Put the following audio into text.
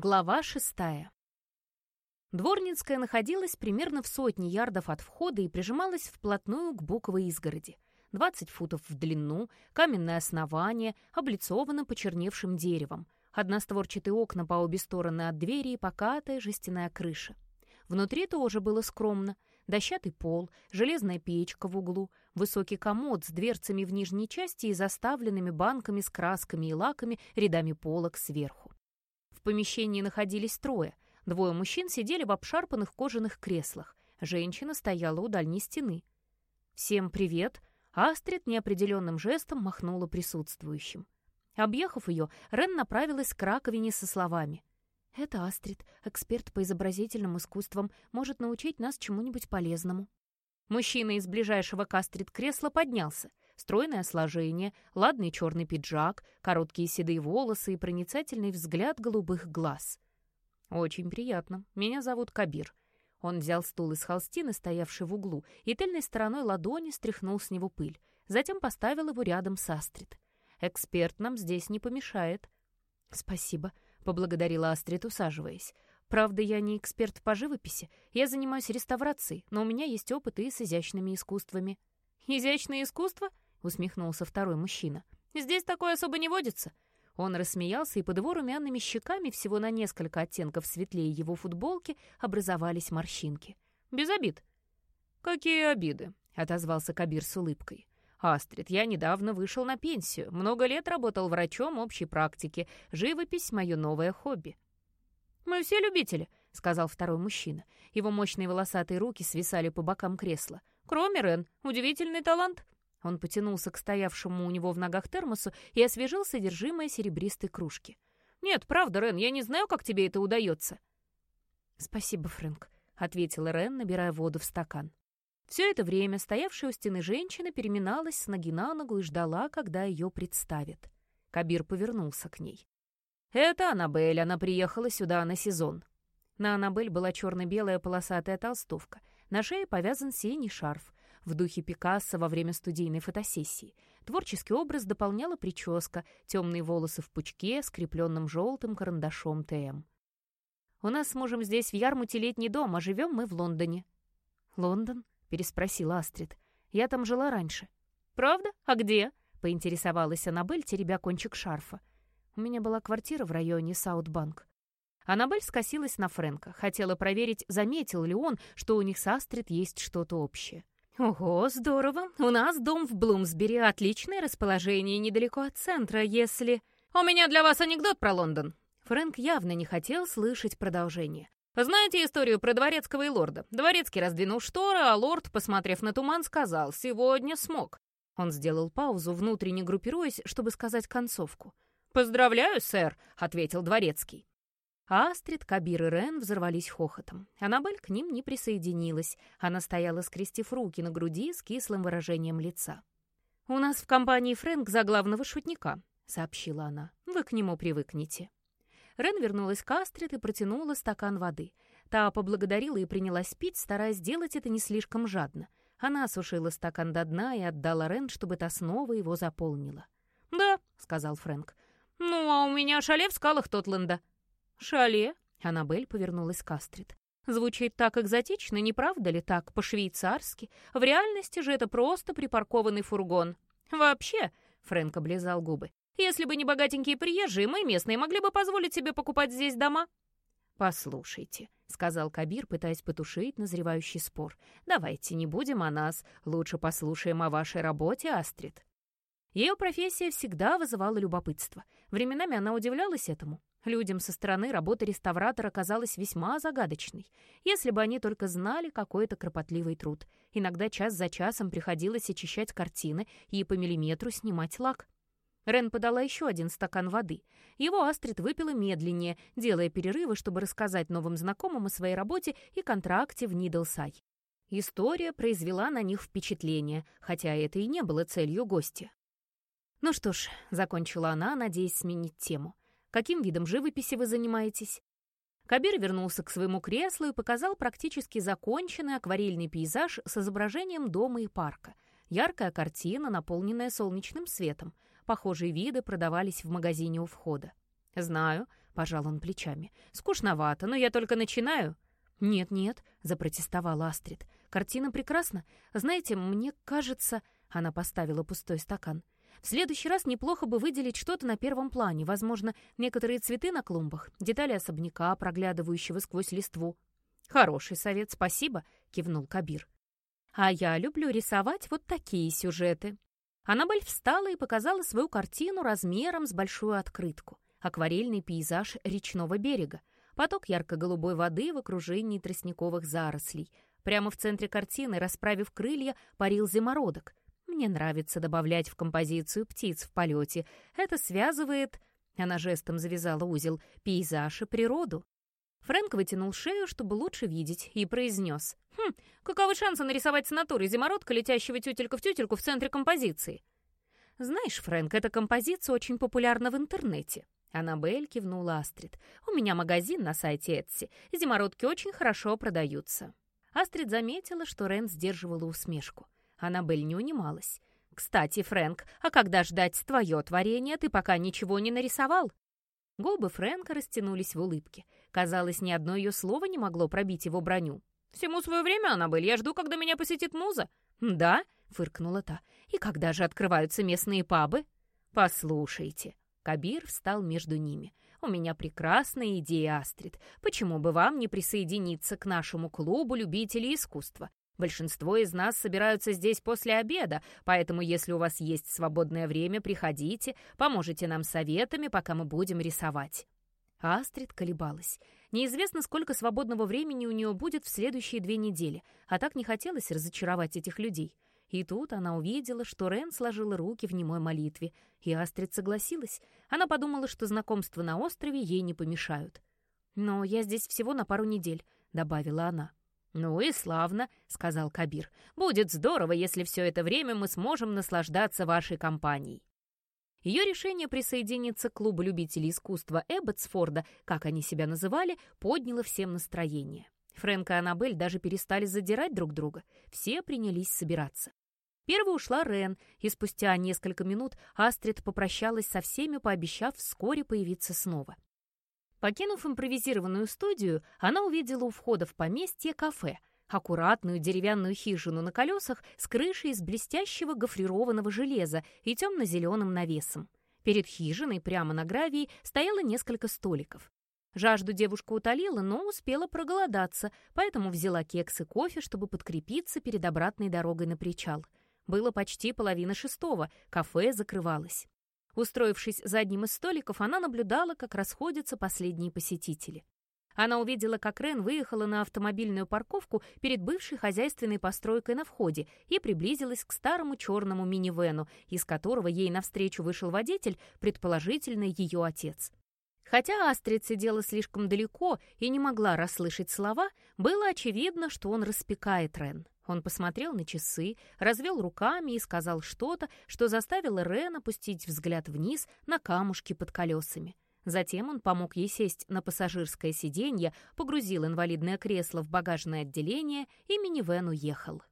Глава шестая. Дворницкая находилась примерно в сотне ярдов от входа и прижималась вплотную к буковой изгороди. 20 футов в длину, каменное основание, облицовано почерневшим деревом, одностворчатые окна по обе стороны от двери и покатая жестяная крыша. Внутри тоже было скромно. Дощатый пол, железная печка в углу, высокий комод с дверцами в нижней части и заставленными банками с красками и лаками рядами полок сверху. В помещении находились трое. Двое мужчин сидели в обшарпанных кожаных креслах. Женщина стояла у дальней стены. «Всем привет!» Астрид неопределенным жестом махнула присутствующим. Объехав ее, Рен направилась к раковине со словами. «Это Астрид, эксперт по изобразительным искусствам, может научить нас чему-нибудь полезному». Мужчина из ближайшего к Астрид кресла поднялся стройное сложение, ладный черный пиджак, короткие седые волосы и проницательный взгляд голубых глаз. «Очень приятно. Меня зовут Кабир». Он взял стул из холстины, стоявший в углу, и тыльной стороной ладони стряхнул с него пыль. Затем поставил его рядом с Астрид. «Эксперт нам здесь не помешает». «Спасибо», — поблагодарила Астрид, усаживаясь. «Правда, я не эксперт по живописи. Я занимаюсь реставрацией, но у меня есть опыт и с изящными искусствами». «Изящное искусство?» — усмехнулся второй мужчина. «Здесь такое особо не водится». Он рассмеялся, и под его румяными щеками всего на несколько оттенков светлее его футболки образовались морщинки. «Без обид». «Какие обиды?» — отозвался Кабир с улыбкой. «Астрид, я недавно вышел на пенсию. Много лет работал врачом общей практики. Живопись — мое новое хобби». «Мы все любители», — сказал второй мужчина. Его мощные волосатые руки свисали по бокам кресла. «Кроме Рен. Удивительный талант». Он потянулся к стоявшему у него в ногах термосу и освежил содержимое серебристой кружки. «Нет, правда, Рен, я не знаю, как тебе это удается». «Спасибо, Фрэнк», — ответила Рен, набирая воду в стакан. Все это время стоявшая у стены женщина переминалась с ноги на ногу и ждала, когда ее представят. Кабир повернулся к ней. «Это Аннабель, она приехала сюда на сезон». На Аннабель была черно-белая полосатая толстовка. На шее повязан синий шарф в духе Пикассо во время студийной фотосессии. Творческий образ дополняла прическа, темные волосы в пучке, скрепленным желтым карандашом ТМ. «У нас с мужем здесь в Ярмуте летний дом, а живем мы в Лондоне». «Лондон?» — переспросила Астрид. «Я там жила раньше». «Правда? А где?» — поинтересовалась Аннабель, теребя кончик шарфа. «У меня была квартира в районе Саутбанк». Аннабель скосилась на Фрэнка, хотела проверить, заметил ли он, что у них с Астрид есть что-то общее. «Ого, здорово! У нас дом в Блумсбери, отличное расположение недалеко от центра, если...» «У меня для вас анекдот про Лондон!» Фрэнк явно не хотел слышать продолжение. «Знаете историю про дворецкого и лорда? Дворецкий раздвинул шторы, а лорд, посмотрев на туман, сказал «Сегодня смог». Он сделал паузу, внутренне группируясь, чтобы сказать концовку. «Поздравляю, сэр», — ответил дворецкий. Астрид, Кабир и Рен взорвались хохотом. Аннабель к ним не присоединилась. Она стояла, скрестив руки на груди с кислым выражением лица. «У нас в компании Фрэнк за главного шутника», — сообщила она. «Вы к нему привыкнете». Рен вернулась к Астрид и протянула стакан воды. Та поблагодарила и принялась пить, стараясь сделать это не слишком жадно. Она осушила стакан до дна и отдала Рен, чтобы та снова его заполнила. «Да», — сказал Фрэнк. «Ну, а у меня шале в скалах Тотленда», «Шале?» — Аннабель повернулась к Астрид. «Звучит так экзотично, не правда ли так, по-швейцарски? В реальности же это просто припаркованный фургон». «Вообще», — Фрэнк облизал губы, «если бы не богатенькие приезжие, мы, местные, могли бы позволить себе покупать здесь дома». «Послушайте», — сказал Кабир, пытаясь потушить назревающий спор. «Давайте не будем о нас, лучше послушаем о вашей работе, Астрид». Ее профессия всегда вызывала любопытство. Временами она удивлялась этому. Людям со стороны работа реставратора казалась весьма загадочной, если бы они только знали какой это кропотливый труд. Иногда час за часом приходилось очищать картины и по миллиметру снимать лак. Рен подала еще один стакан воды. Его Астрид выпила медленнее, делая перерывы, чтобы рассказать новым знакомым о своей работе и контракте в Нидлсай. История произвела на них впечатление, хотя это и не было целью гостя. «Ну что ж», — закончила она, надеясь сменить тему. Каким видом живописи вы занимаетесь?» Кабир вернулся к своему креслу и показал практически законченный акварельный пейзаж с изображением дома и парка. Яркая картина, наполненная солнечным светом. Похожие виды продавались в магазине у входа. «Знаю», — пожал он плечами. «Скучновато, но я только начинаю». «Нет-нет», — запротестовала Астрид. «Картина прекрасна. Знаете, мне кажется...» Она поставила пустой стакан. В следующий раз неплохо бы выделить что-то на первом плане, возможно, некоторые цветы на клумбах, детали особняка, проглядывающего сквозь листву. «Хороший совет, спасибо», — кивнул Кабир. «А я люблю рисовать вот такие сюжеты». Аннабель встала и показала свою картину размером с большую открытку. Акварельный пейзаж речного берега, поток ярко-голубой воды в окружении тростниковых зарослей. Прямо в центре картины, расправив крылья, парил зимородок. Мне нравится добавлять в композицию птиц в полете. Это связывает, она жестом завязала узел, пейзаж и природу. Фрэнк вытянул шею, чтобы лучше видеть, и произнес. «Хм, каковы шансы нарисовать с натуры зимородка, летящего тютелька в тютельку в центре композиции?» «Знаешь, Фрэнк, эта композиция очень популярна в интернете». Аннабель кивнула Астрид. «У меня магазин на сайте Etsy. Зимородки очень хорошо продаются». Астрид заметила, что Рен сдерживала усмешку. Аннабель не унималась. «Кстати, Фрэнк, а когда ждать твое творение, ты пока ничего не нарисовал?» Губы Фрэнка растянулись в улыбке. Казалось, ни одно ее слово не могло пробить его броню. «Всему свое время, Аннабель, я жду, когда меня посетит муза». «Да?» — фыркнула та. «И когда же открываются местные пабы?» «Послушайте». Кабир встал между ними. «У меня прекрасная идея, Астрид. Почему бы вам не присоединиться к нашему клубу любителей искусства? Большинство из нас собираются здесь после обеда, поэтому если у вас есть свободное время, приходите, поможете нам советами, пока мы будем рисовать». Астрид колебалась. Неизвестно, сколько свободного времени у нее будет в следующие две недели, а так не хотелось разочаровать этих людей. И тут она увидела, что Рен сложила руки в немой молитве, и Астрид согласилась. Она подумала, что знакомства на острове ей не помешают. «Но я здесь всего на пару недель», — добавила она. «Ну и славно», — сказал Кабир. «Будет здорово, если все это время мы сможем наслаждаться вашей компанией». Ее решение присоединиться к клубу любителей искусства Эбботсфорда, как они себя называли, подняло всем настроение. Фрэнк и Аннабель даже перестали задирать друг друга. Все принялись собираться. Первой ушла Рен, и спустя несколько минут Астрид попрощалась со всеми, пообещав вскоре появиться снова. Покинув импровизированную студию, она увидела у входа в поместье кафе, аккуратную деревянную хижину на колесах с крышей из блестящего гофрированного железа и темно-зеленым навесом. Перед хижиной прямо на гравии стояло несколько столиков. Жажду девушка утолила, но успела проголодаться, поэтому взяла кекс и кофе, чтобы подкрепиться перед обратной дорогой на причал. Было почти половина шестого, кафе закрывалось. Устроившись за одним из столиков, она наблюдала, как расходятся последние посетители. Она увидела, как Рен выехала на автомобильную парковку перед бывшей хозяйственной постройкой на входе и приблизилась к старому черному минивену, из которого ей навстречу вышел водитель, предположительно ее отец. Хотя Астрид сидела слишком далеко и не могла расслышать слова, было очевидно, что он распекает Рен. Он посмотрел на часы, развел руками и сказал что-то, что заставило Рен опустить взгляд вниз на камушки под колесами. Затем он помог ей сесть на пассажирское сиденье, погрузил инвалидное кресло в багажное отделение и минивэн уехал.